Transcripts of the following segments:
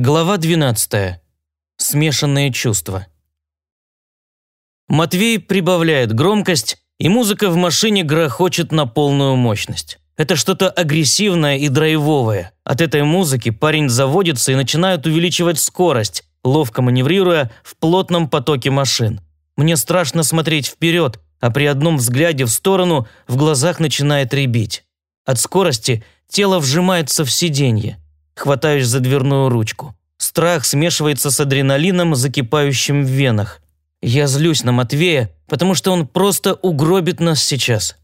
Глава 12. Смешанные чувства. Матвей прибавляет громкость, и музыка в машине грохочет на полную мощность. Это что-то агрессивное и драйвовое. От этой музыки парень заводится и начинает увеличивать скорость, ловко маневрируя в плотном потоке машин. Мне страшно смотреть вперед, а при одном взгляде в сторону в глазах начинает рябить. От скорости тело вжимается в сиденье. Хватаюсь за дверную ручку. Страх смешивается с адреналином, закипающим в венах. Я злюсь на Матвея, потому что он просто угробит нас сейчас.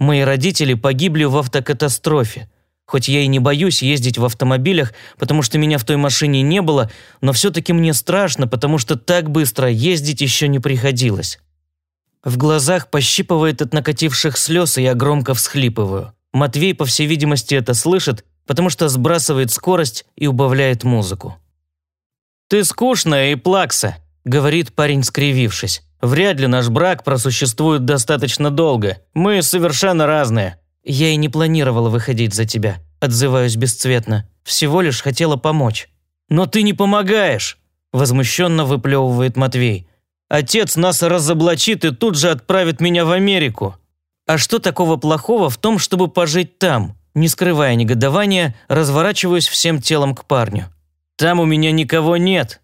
Мои родители погибли в автокатастрофе. Хоть я и не боюсь ездить в автомобилях, потому что меня в той машине не было, но все-таки мне страшно, потому что так быстро ездить еще не приходилось. В глазах пощипывает от накативших слез, и я громко всхлипываю. Матвей, по всей видимости, это слышит потому что сбрасывает скорость и убавляет музыку. «Ты скучная и плакса», – говорит парень, скривившись. «Вряд ли наш брак просуществует достаточно долго. Мы совершенно разные». «Я и не планировала выходить за тебя», – отзываюсь бесцветно. «Всего лишь хотела помочь». «Но ты не помогаешь», – возмущенно выплевывает Матвей. «Отец нас разоблачит и тут же отправит меня в Америку». «А что такого плохого в том, чтобы пожить там?» Не скрывая негодования, разворачиваюсь всем телом к парню. «Там у меня никого нет».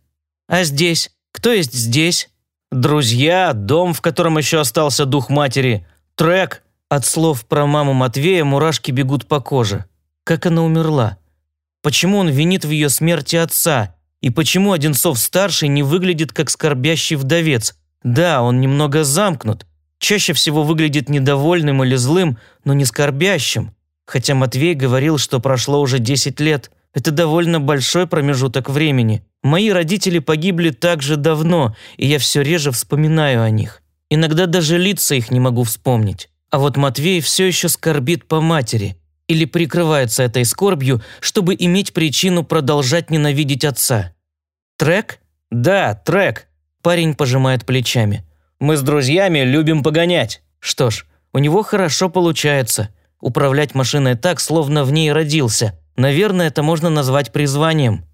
«А здесь? Кто есть здесь?» «Друзья, дом, в котором еще остался дух матери, трек». От слов про маму Матвея мурашки бегут по коже. Как она умерла? Почему он винит в ее смерти отца? И почему Одинцов-старший не выглядит как скорбящий вдовец? Да, он немного замкнут. Чаще всего выглядит недовольным или злым, но не скорбящим. Хотя Матвей говорил, что прошло уже 10 лет. Это довольно большой промежуток времени. Мои родители погибли так же давно, и я все реже вспоминаю о них. Иногда даже лица их не могу вспомнить. А вот Матвей все еще скорбит по матери или прикрывается этой скорбью, чтобы иметь причину продолжать ненавидеть отца. Трек? Да, трек. Парень пожимает плечами. Мы с друзьями любим погонять. Что ж, у него хорошо получается – Управлять машиной так, словно в ней родился. Наверное, это можно назвать призванием.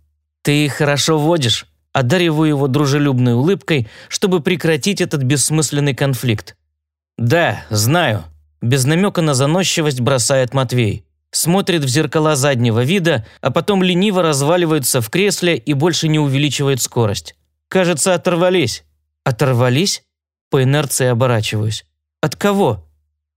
Ты хорошо водишь. Одариваю его дружелюбной улыбкой, чтобы прекратить этот бессмысленный конфликт. «Да, знаю», – без намека на заносчивость бросает Матвей. Смотрит в зеркала заднего вида, а потом лениво разваливается в кресле и больше не увеличивает скорость. Кажется, оторвались. Оторвались? По инерции оборачиваюсь. От кого?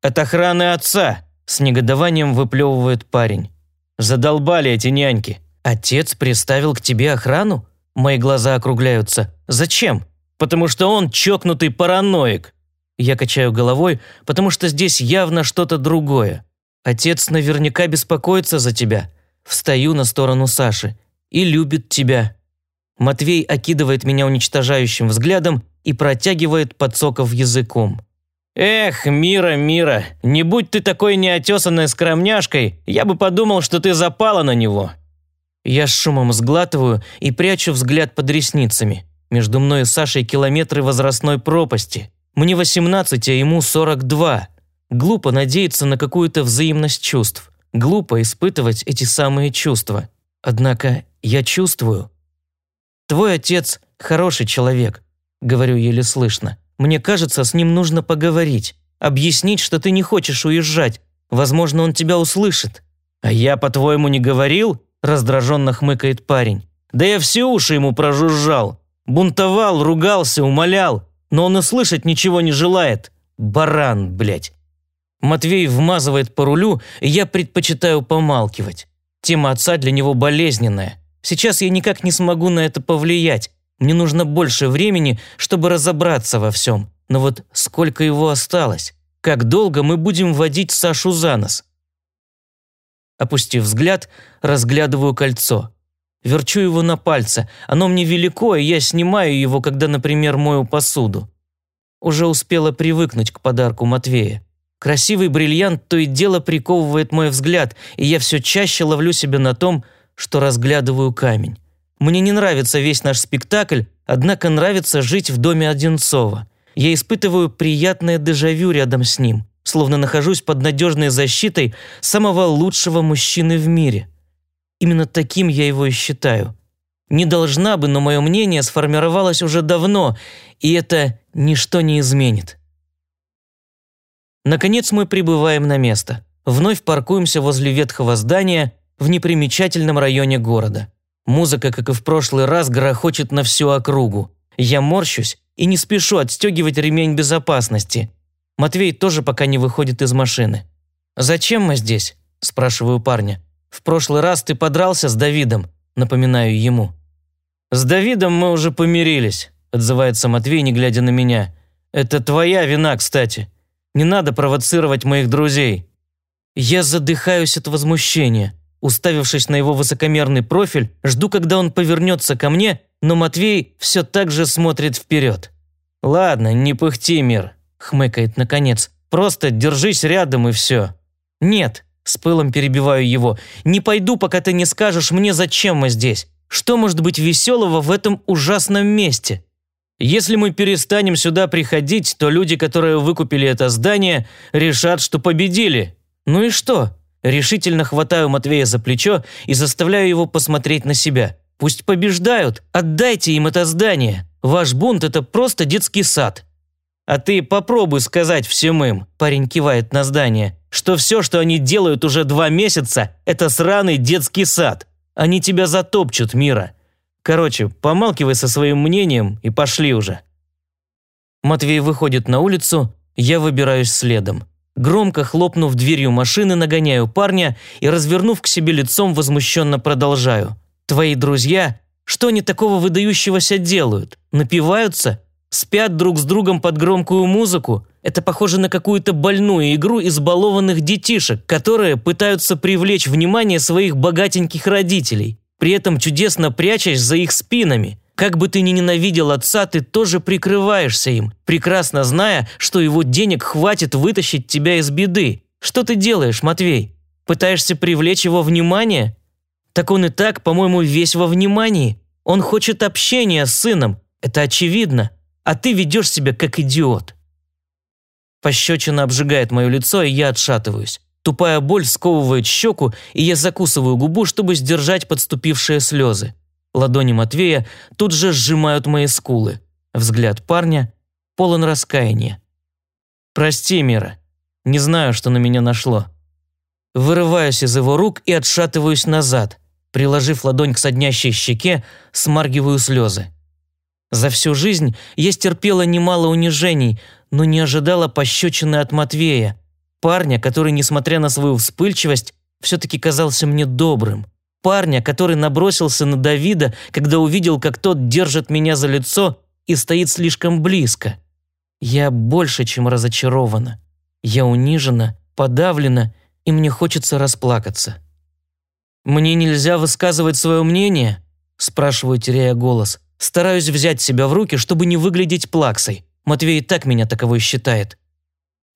От охраны отца. С негодованием выплевывает парень. «Задолбали эти няньки. Отец приставил к тебе охрану?» Мои глаза округляются. «Зачем?» «Потому что он чокнутый параноик». Я качаю головой, потому что здесь явно что-то другое. Отец наверняка беспокоится за тебя. Встаю на сторону Саши. И любит тебя. Матвей окидывает меня уничтожающим взглядом и протягивает, подсоков языком. «Эх, Мира, Мира, не будь ты такой неотесанной скромняшкой, я бы подумал, что ты запала на него». Я с шумом сглатываю и прячу взгляд под ресницами. Между мной и Сашей километры возрастной пропасти. Мне 18, а ему 42. Глупо надеяться на какую-то взаимность чувств. Глупо испытывать эти самые чувства. Однако я чувствую. «Твой отец хороший человек», — говорю еле слышно. Мне кажется, с ним нужно поговорить, объяснить, что ты не хочешь уезжать. Возможно, он тебя услышит». «А я, по-твоему, не говорил?» – раздраженно хмыкает парень. «Да я все уши ему прожужжал. Бунтовал, ругался, умолял. Но он и слышать ничего не желает. Баран, блядь». Матвей вмазывает по рулю, и я предпочитаю помалкивать. Тема отца для него болезненная. Сейчас я никак не смогу на это повлиять. Мне нужно больше времени, чтобы разобраться во всем. Но вот сколько его осталось? Как долго мы будем водить Сашу за нос? Опустив взгляд, разглядываю кольцо. Верчу его на пальце. Оно мне велико, и я снимаю его, когда, например, мою посуду. Уже успела привыкнуть к подарку Матвея. Красивый бриллиант то и дело приковывает мой взгляд, и я все чаще ловлю себя на том, что разглядываю камень. Мне не нравится весь наш спектакль, однако нравится жить в доме Одинцова. Я испытываю приятное дежавю рядом с ним, словно нахожусь под надежной защитой самого лучшего мужчины в мире. Именно таким я его и считаю. Не должна бы, но мое мнение сформировалось уже давно, и это ничто не изменит. Наконец мы прибываем на место. Вновь паркуемся возле ветхого здания в непримечательном районе города. Музыка, как и в прошлый раз, грохочет на всю округу. Я морщусь и не спешу отстегивать ремень безопасности. Матвей тоже пока не выходит из машины. «Зачем мы здесь?» – спрашиваю парня. «В прошлый раз ты подрался с Давидом», – напоминаю ему. «С Давидом мы уже помирились», – отзывается Матвей, не глядя на меня. «Это твоя вина, кстати. Не надо провоцировать моих друзей». Я задыхаюсь от возмущения. Уставившись на его высокомерный профиль, жду, когда он повернется ко мне, но Матвей все так же смотрит вперед. «Ладно, не пыхти, мир», – хмыкает наконец. «Просто держись рядом и все». «Нет», – с пылом перебиваю его, – «не пойду, пока ты не скажешь мне, зачем мы здесь. Что может быть веселого в этом ужасном месте? Если мы перестанем сюда приходить, то люди, которые выкупили это здание, решат, что победили. Ну и что? Решительно хватаю Матвея за плечо и заставляю его посмотреть на себя. Пусть побеждают, отдайте им это здание. Ваш бунт – это просто детский сад. А ты попробуй сказать всем им, парень кивает на здание, что все, что они делают уже два месяца – это сраный детский сад. Они тебя затопчут, Мира. Короче, помалкивай со своим мнением и пошли уже». Матвей выходит на улицу, я выбираюсь следом. Громко хлопнув дверью машины, нагоняю парня и, развернув к себе лицом, возмущенно продолжаю. «Твои друзья, что они такого выдающегося делают? Напиваются? Спят друг с другом под громкую музыку? Это похоже на какую-то больную игру избалованных детишек, которые пытаются привлечь внимание своих богатеньких родителей, при этом чудесно прячась за их спинами. Как бы ты ни ненавидел отца, ты тоже прикрываешься им, прекрасно зная, что его денег хватит вытащить тебя из беды. Что ты делаешь, Матвей? Пытаешься привлечь его внимание? Так он и так, по-моему, весь во внимании. Он хочет общения с сыном, это очевидно, а ты ведешь себя как идиот. Пощечина обжигает мое лицо, и я отшатываюсь. Тупая боль сковывает щеку, и я закусываю губу, чтобы сдержать подступившие слезы. Ладони Матвея тут же сжимают мои скулы. Взгляд парня полон раскаяния. «Прости, Мира. Не знаю, что на меня нашло». Вырываюсь из его рук и отшатываюсь назад. Приложив ладонь к соднящей щеке, смаргиваю слезы. За всю жизнь я стерпела немало унижений, но не ожидала пощечины от Матвея, парня, который, несмотря на свою вспыльчивость, все-таки казался мне добрым. Парня, который набросился на Давида, когда увидел, как тот держит меня за лицо и стоит слишком близко. Я больше, чем разочарована. Я унижена, подавлена, и мне хочется расплакаться. «Мне нельзя высказывать свое мнение?» – спрашиваю, теряя голос. Стараюсь взять себя в руки, чтобы не выглядеть плаксой. Матвей и так меня таковой считает.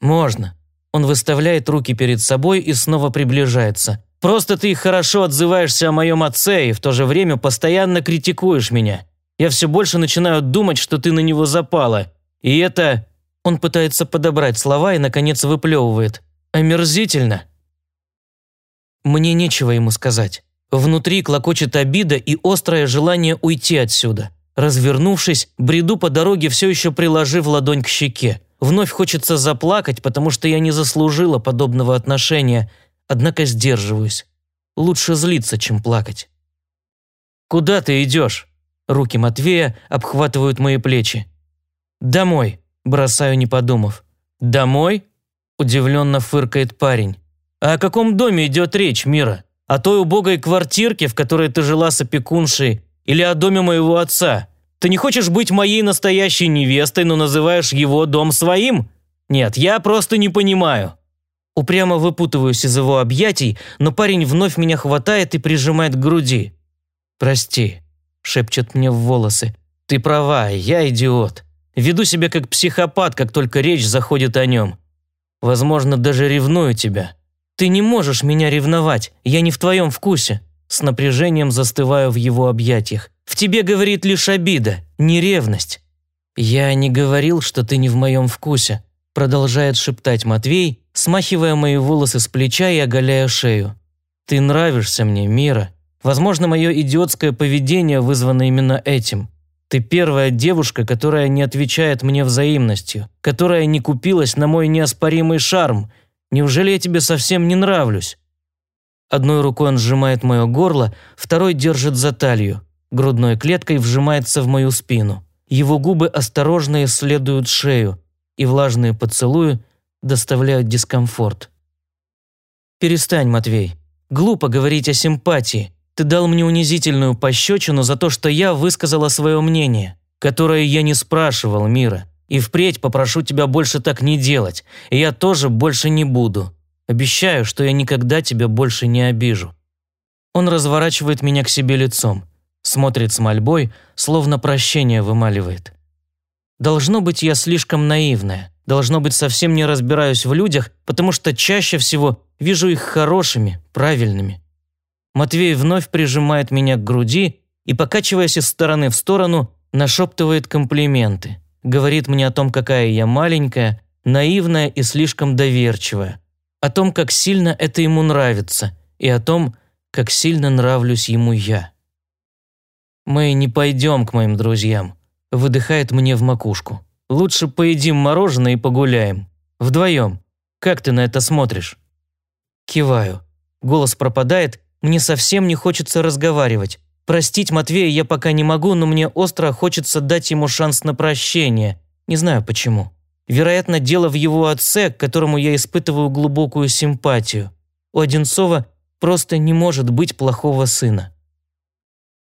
«Можно». Он выставляет руки перед собой и снова приближается. «Просто ты хорошо отзываешься о моем отце и в то же время постоянно критикуешь меня. Я все больше начинаю думать, что ты на него запала. И это...» Он пытается подобрать слова и, наконец, выплевывает. «Омерзительно». Мне нечего ему сказать. Внутри клокочет обида и острое желание уйти отсюда. Развернувшись, бреду по дороге, все еще приложив ладонь к щеке. Вновь хочется заплакать, потому что я не заслужила подобного отношения, однако сдерживаюсь. Лучше злиться, чем плакать. «Куда ты идешь?» Руки Матвея обхватывают мои плечи. «Домой», – бросаю, не подумав. «Домой?» – удивленно фыркает парень. «А о каком доме идет речь, Мира? О той убогой квартирке, в которой ты жила с опекуншей, или о доме моего отца? Ты не хочешь быть моей настоящей невестой, но называешь его дом своим? Нет, я просто не понимаю». Упрямо выпутываюсь из его объятий, но парень вновь меня хватает и прижимает к груди. «Прости», – шепчет мне в волосы. «Ты права, я идиот. Веду себя как психопат, как только речь заходит о нем. Возможно, даже ревную тебя. Ты не можешь меня ревновать, я не в твоем вкусе». С напряжением застываю в его объятиях. «В тебе говорит лишь обида, не ревность». «Я не говорил, что ты не в моем вкусе», продолжает шептать Матвей, смахивая мои волосы с плеча и оголяя шею. «Ты нравишься мне, Мира. Возможно, мое идиотское поведение вызвано именно этим. Ты первая девушка, которая не отвечает мне взаимностью, которая не купилась на мой неоспоримый шарм. Неужели я тебе совсем не нравлюсь?» Одной рукой он сжимает мое горло, второй держит за талию, грудной клеткой вжимается в мою спину. Его губы осторожно исследуют шею, и влажные поцелуи доставляют дискомфорт. «Перестань, Матвей. Глупо говорить о симпатии. Ты дал мне унизительную пощечину за то, что я высказала свое мнение, которое я не спрашивал, Мира. И впредь попрошу тебя больше так не делать, и я тоже больше не буду. Обещаю, что я никогда тебя больше не обижу». Он разворачивает меня к себе лицом, смотрит с мольбой, словно прощение вымаливает. Должно быть, я слишком наивная. Должно быть, совсем не разбираюсь в людях, потому что чаще всего вижу их хорошими, правильными. Матвей вновь прижимает меня к груди и, покачиваясь из стороны в сторону, нашептывает комплименты. Говорит мне о том, какая я маленькая, наивная и слишком доверчивая. О том, как сильно это ему нравится, и о том, как сильно нравлюсь ему я. «Мы не пойдем к моим друзьям», – выдыхает мне в макушку. «Лучше поедим мороженое и погуляем. Вдвоем. Как ты на это смотришь?» Киваю. Голос пропадает, мне совсем не хочется разговаривать. Простить Матвея я пока не могу, но мне остро хочется дать ему шанс на прощение. Не знаю почему. Вероятно, дело в его отце, к которому я испытываю глубокую симпатию. У Одинцова просто не может быть плохого сына.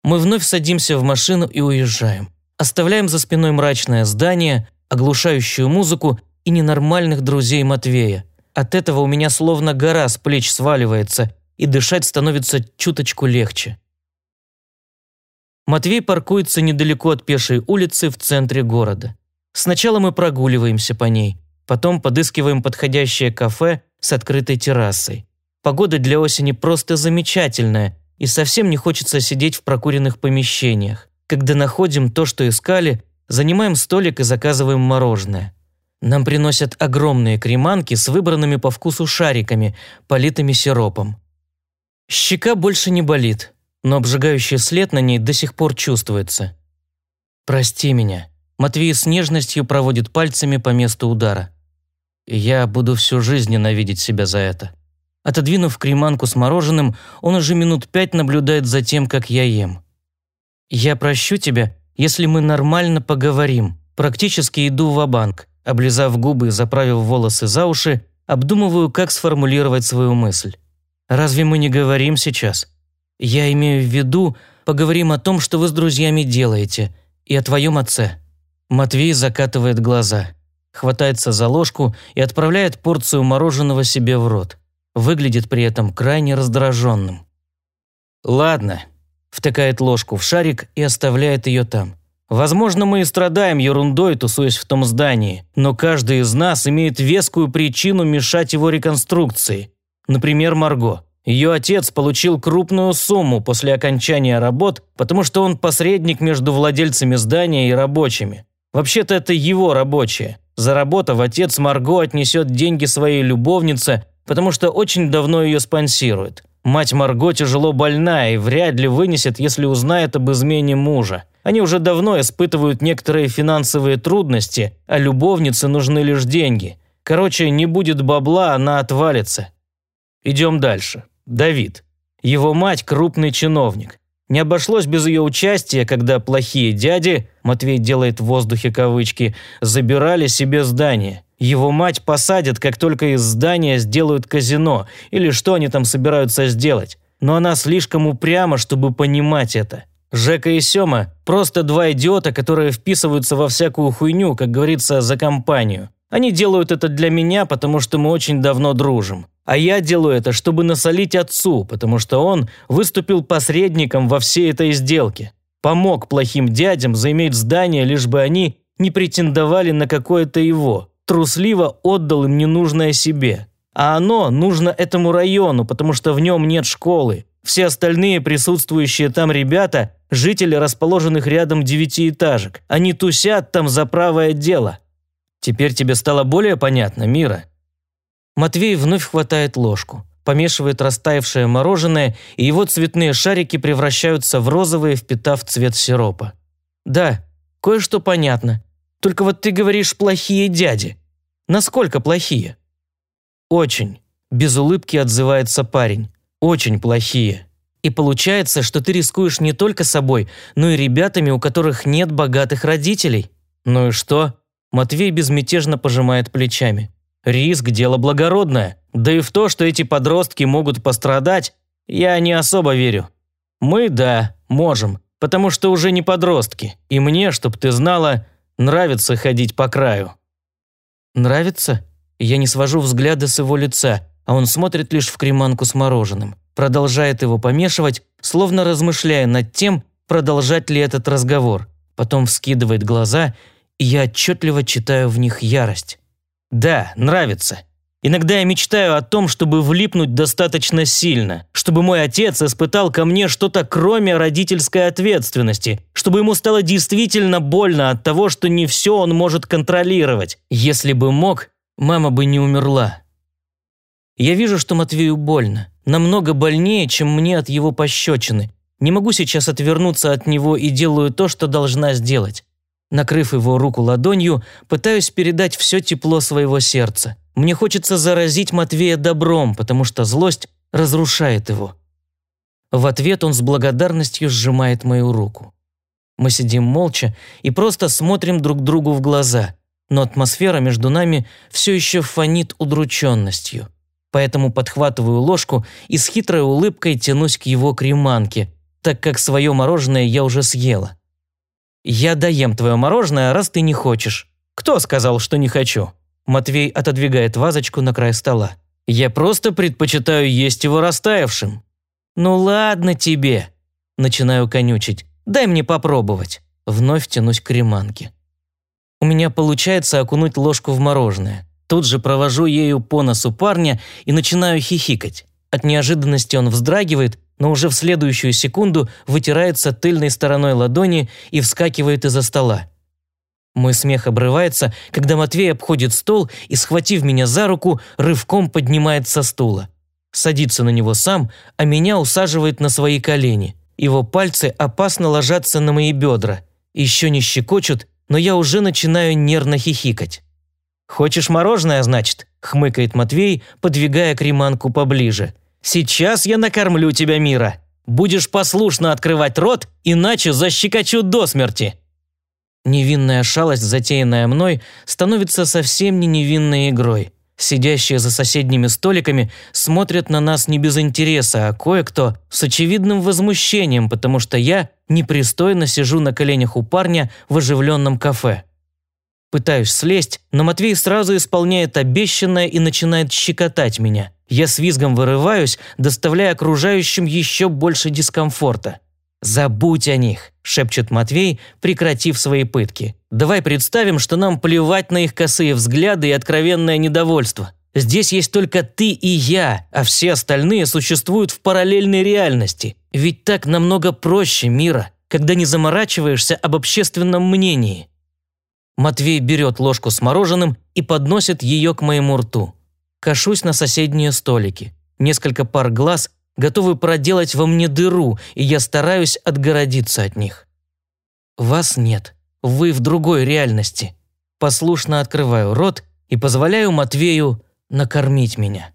Мы вновь садимся в машину и уезжаем. Оставляем за спиной мрачное здание, оглушающую музыку и ненормальных друзей Матвея. От этого у меня словно гора с плеч сваливается, и дышать становится чуточку легче. Матвей паркуется недалеко от пешей улицы в центре города. Сначала мы прогуливаемся по ней, потом подыскиваем подходящее кафе с открытой террасой. Погода для осени просто замечательная, и совсем не хочется сидеть в прокуренных помещениях. Когда находим то, что искали, занимаем столик и заказываем мороженое. Нам приносят огромные креманки с выбранными по вкусу шариками, политыми сиропом. Щека больше не болит, но обжигающий след на ней до сих пор чувствуется. «Прости меня». Матвей с нежностью проводит пальцами по месту удара. «Я буду всю жизнь ненавидеть себя за это». Отодвинув креманку с мороженым, он уже минут пять наблюдает за тем, как я ем. «Я прощу тебя, если мы нормально поговорим. Практически иду в банк Облизав губы заправив волосы за уши, обдумываю, как сформулировать свою мысль. Разве мы не говорим сейчас? Я имею в виду, поговорим о том, что вы с друзьями делаете, и о твоем отце». Матвей закатывает глаза, хватается за ложку и отправляет порцию мороженого себе в рот. Выглядит при этом крайне раздраженным. «Ладно», – втыкает ложку в шарик и оставляет ее там. «Возможно, мы и страдаем ерундой, тусуясь в том здании, но каждый из нас имеет вескую причину мешать его реконструкции. Например, Марго. Ее отец получил крупную сумму после окончания работ, потому что он посредник между владельцами здания и рабочими. Вообще-то это его рабочие. Заработав, отец Марго отнесет деньги своей любовнице, потому что очень давно ее спонсирует. Мать Марго тяжело больна и вряд ли вынесет, если узнает об измене мужа. Они уже давно испытывают некоторые финансовые трудности, а любовнице нужны лишь деньги. Короче, не будет бабла, она отвалится. Идем дальше. Давид. Его мать – крупный чиновник. Не обошлось без ее участия, когда плохие дяди, Матвей делает в воздухе кавычки, забирали себе здание. Его мать посадят, как только из здания сделают казино, или что они там собираются сделать. Но она слишком упряма, чтобы понимать это. Жека и Сёма – просто два идиота, которые вписываются во всякую хуйню, как говорится, за компанию. Они делают это для меня, потому что мы очень давно дружим. А я делаю это, чтобы насолить отцу, потому что он выступил посредником во всей этой сделке. Помог плохим дядям заиметь здание, лишь бы они не претендовали на какое-то его. Трусливо отдал им ненужное себе. А оно нужно этому району, потому что в нем нет школы. Все остальные присутствующие там ребята – жители расположенных рядом девятиэтажек. Они тусят там за правое дело. Теперь тебе стало более понятно, Мира? Матвей вновь хватает ложку. помешивает растаявшее мороженое, и его цветные шарики превращаются в розовые, впитав цвет сиропа. «Да, кое-что понятно. Только вот ты говоришь «плохие дяди». Насколько плохие?» «Очень», – без улыбки отзывается парень. «Очень плохие». И получается, что ты рискуешь не только собой, но и ребятами, у которых нет богатых родителей. Ну и что? Матвей безмятежно пожимает плечами. Риск – дело благородное. Да и в то, что эти подростки могут пострадать, я не особо верю. Мы, да, можем, потому что уже не подростки. И мне, чтоб ты знала, нравится ходить по краю. Нравится? Я не свожу взгляда с его лица, а он смотрит лишь в креманку с мороженым продолжает его помешивать, словно размышляя над тем, продолжать ли этот разговор. Потом вскидывает глаза, и я отчетливо читаю в них ярость. «Да, нравится. Иногда я мечтаю о том, чтобы влипнуть достаточно сильно, чтобы мой отец испытал ко мне что-то кроме родительской ответственности, чтобы ему стало действительно больно от того, что не все он может контролировать. Если бы мог, мама бы не умерла. Я вижу, что Матвею больно намного больнее, чем мне от его пощечины. Не могу сейчас отвернуться от него и делаю то, что должна сделать. Накрыв его руку ладонью, пытаюсь передать все тепло своего сердца. Мне хочется заразить Матвея добром, потому что злость разрушает его. В ответ он с благодарностью сжимает мою руку. Мы сидим молча и просто смотрим друг другу в глаза, но атмосфера между нами все еще фонит удрученностью поэтому подхватываю ложку и с хитрой улыбкой тянусь к его креманке, так как свое мороженое я уже съела. «Я доем твое мороженое, раз ты не хочешь». «Кто сказал, что не хочу?» Матвей отодвигает вазочку на край стола. «Я просто предпочитаю есть его растаявшим». «Ну ладно тебе», – начинаю конючить. «Дай мне попробовать». Вновь тянусь к креманке. У меня получается окунуть ложку в мороженое. Тут же провожу ею по носу парня и начинаю хихикать. От неожиданности он вздрагивает, но уже в следующую секунду вытирается тыльной стороной ладони и вскакивает из-за стола. Мой смех обрывается, когда Матвей обходит стол и, схватив меня за руку, рывком поднимает со стула. Садится на него сам, а меня усаживает на свои колени. Его пальцы опасно ложатся на мои бедра. Еще не щекочут, но я уже начинаю нервно хихикать. «Хочешь мороженое, значит?» – хмыкает Матвей, подвигая креманку поближе. «Сейчас я накормлю тебя, Мира. Будешь послушно открывать рот, иначе защекочу до смерти». Невинная шалость, затеянная мной, становится совсем не невинной игрой. Сидящие за соседними столиками смотрят на нас не без интереса, а кое-кто с очевидным возмущением, потому что я непристойно сижу на коленях у парня в оживленном кафе. Пытаюсь слезть, но Матвей сразу исполняет обещанное и начинает щекотать меня. Я с визгом вырываюсь, доставляя окружающим еще больше дискомфорта. «Забудь о них», – шепчет Матвей, прекратив свои пытки. «Давай представим, что нам плевать на их косые взгляды и откровенное недовольство. Здесь есть только ты и я, а все остальные существуют в параллельной реальности. Ведь так намного проще мира, когда не заморачиваешься об общественном мнении. Матвей берет ложку с мороженым и подносит ее к моему рту. Кашусь на соседние столики. Несколько пар глаз готовы проделать во мне дыру, и я стараюсь отгородиться от них. Вас нет. Вы в другой реальности. Послушно открываю рот и позволяю Матвею накормить меня.